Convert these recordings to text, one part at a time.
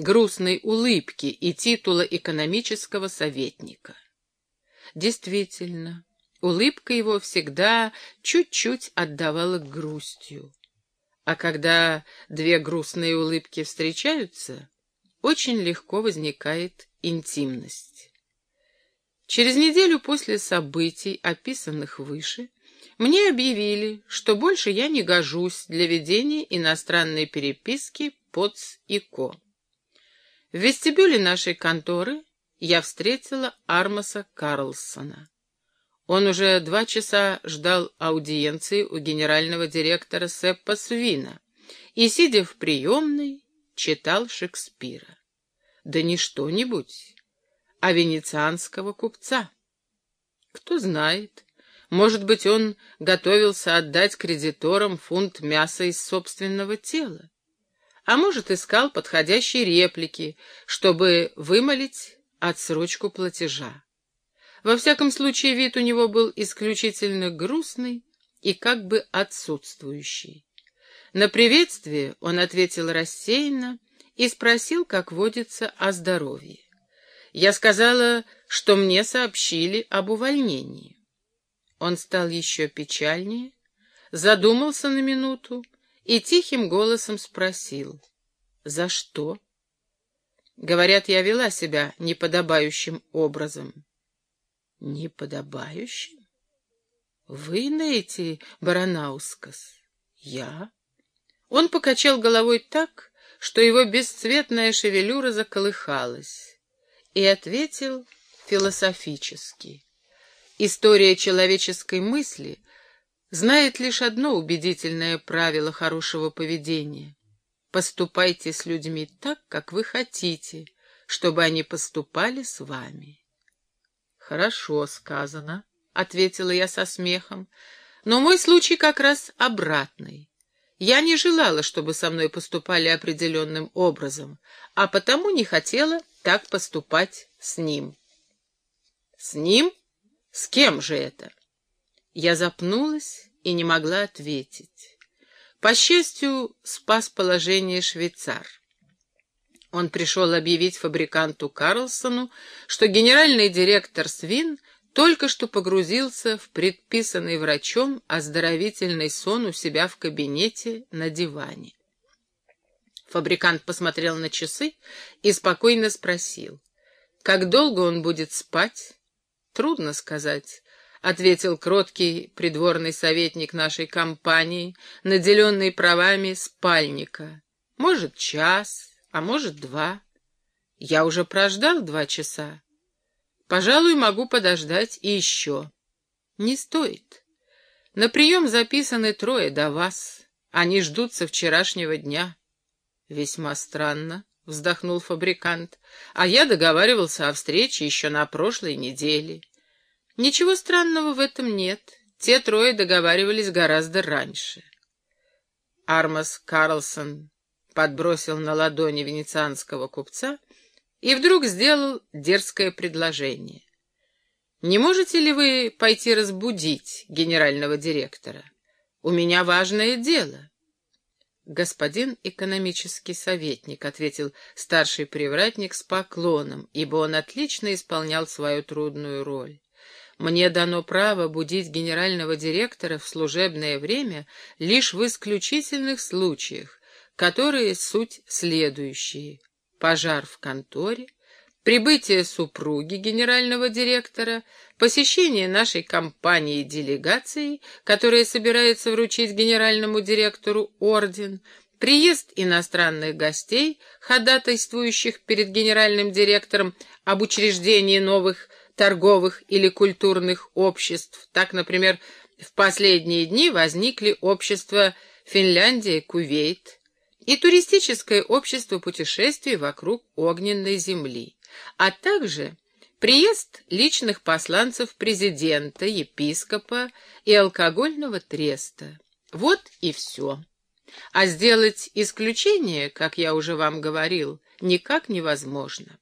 грустной улыбки и титула экономического советника. Действительно, улыбка его всегда чуть-чуть отдавала грустью. А когда две грустные улыбки встречаются, очень легко возникает интимность. Через неделю после событий, описанных выше, мне объявили, что больше я не гожусь для ведения иностранной переписки ПОЦ и КО. В вестибюле нашей конторы я встретила Армаса Карлсона. Он уже два часа ждал аудиенции у генерального директора Сеппа Свина и, сидя в приемной, читал Шекспира. Да не что-нибудь, а венецианского купца. Кто знает, может быть, он готовился отдать кредиторам фунт мяса из собственного тела а может, искал подходящие реплики, чтобы вымолить отсрочку платежа. Во всяком случае, вид у него был исключительно грустный и как бы отсутствующий. На приветствие он ответил рассеянно и спросил, как водится, о здоровье. Я сказала, что мне сообщили об увольнении. Он стал еще печальнее, задумался на минуту и тихим голосом спросил, «За что?» Говорят, я вела себя неподобающим образом. Неподобающим? Вы, Нейти Баранаускас? Я? Он покачал головой так, что его бесцветная шевелюра заколыхалась, и ответил философически. История человеческой мысли знает лишь одно убедительное правило хорошего поведения. Поступайте с людьми так, как вы хотите, чтобы они поступали с вами. Хорошо сказано, — ответила я со смехом, — но мой случай как раз обратный. Я не желала, чтобы со мной поступали определенным образом, а потому не хотела так поступать с ним. С ним? С кем же это? Я запнулась и не могла ответить. По счастью, спас положение швейцар. Он пришел объявить фабриканту Карлсону, что генеральный директор Свин только что погрузился в предписанный врачом оздоровительный сон у себя в кабинете на диване. Фабрикант посмотрел на часы и спокойно спросил, как долго он будет спать? Трудно сказать. — ответил кроткий придворный советник нашей компании, наделенный правами спальника. «Может, час, а может, два. Я уже прождал два часа. Пожалуй, могу подождать и еще. Не стоит. На прием записаны трое до вас. Они ждут со вчерашнего дня». «Весьма странно», — вздохнул фабрикант, «а я договаривался о встрече еще на прошлой неделе». Ничего странного в этом нет. Те трое договаривались гораздо раньше. Армас Карлсон подбросил на ладони венецианского купца и вдруг сделал дерзкое предложение. «Не можете ли вы пойти разбудить генерального директора? У меня важное дело». «Господин экономический советник», — ответил старший привратник с поклоном, ибо он отлично исполнял свою трудную роль. Мне дано право будить генерального директора в служебное время лишь в исключительных случаях, которые суть следующие. Пожар в конторе, прибытие супруги генерального директора, посещение нашей компании делегацией, которая собирается вручить генеральному директору орден, приезд иностранных гостей, ходатайствующих перед генеральным директором об учреждении новых торговых или культурных обществ. Так, например, в последние дни возникли общества Финляндия, Кувейт и туристическое общество путешествий вокруг огненной земли, а также приезд личных посланцев президента, епископа и алкогольного треста. Вот и все. А сделать исключение, как я уже вам говорил, никак невозможно.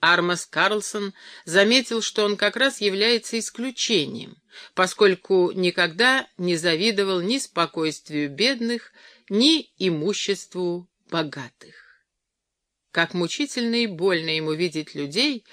Армас Карлсон заметил, что он как раз является исключением, поскольку никогда не завидовал ни спокойствию бедных, ни имуществу богатых. как мучительно и больно ему видеть людей,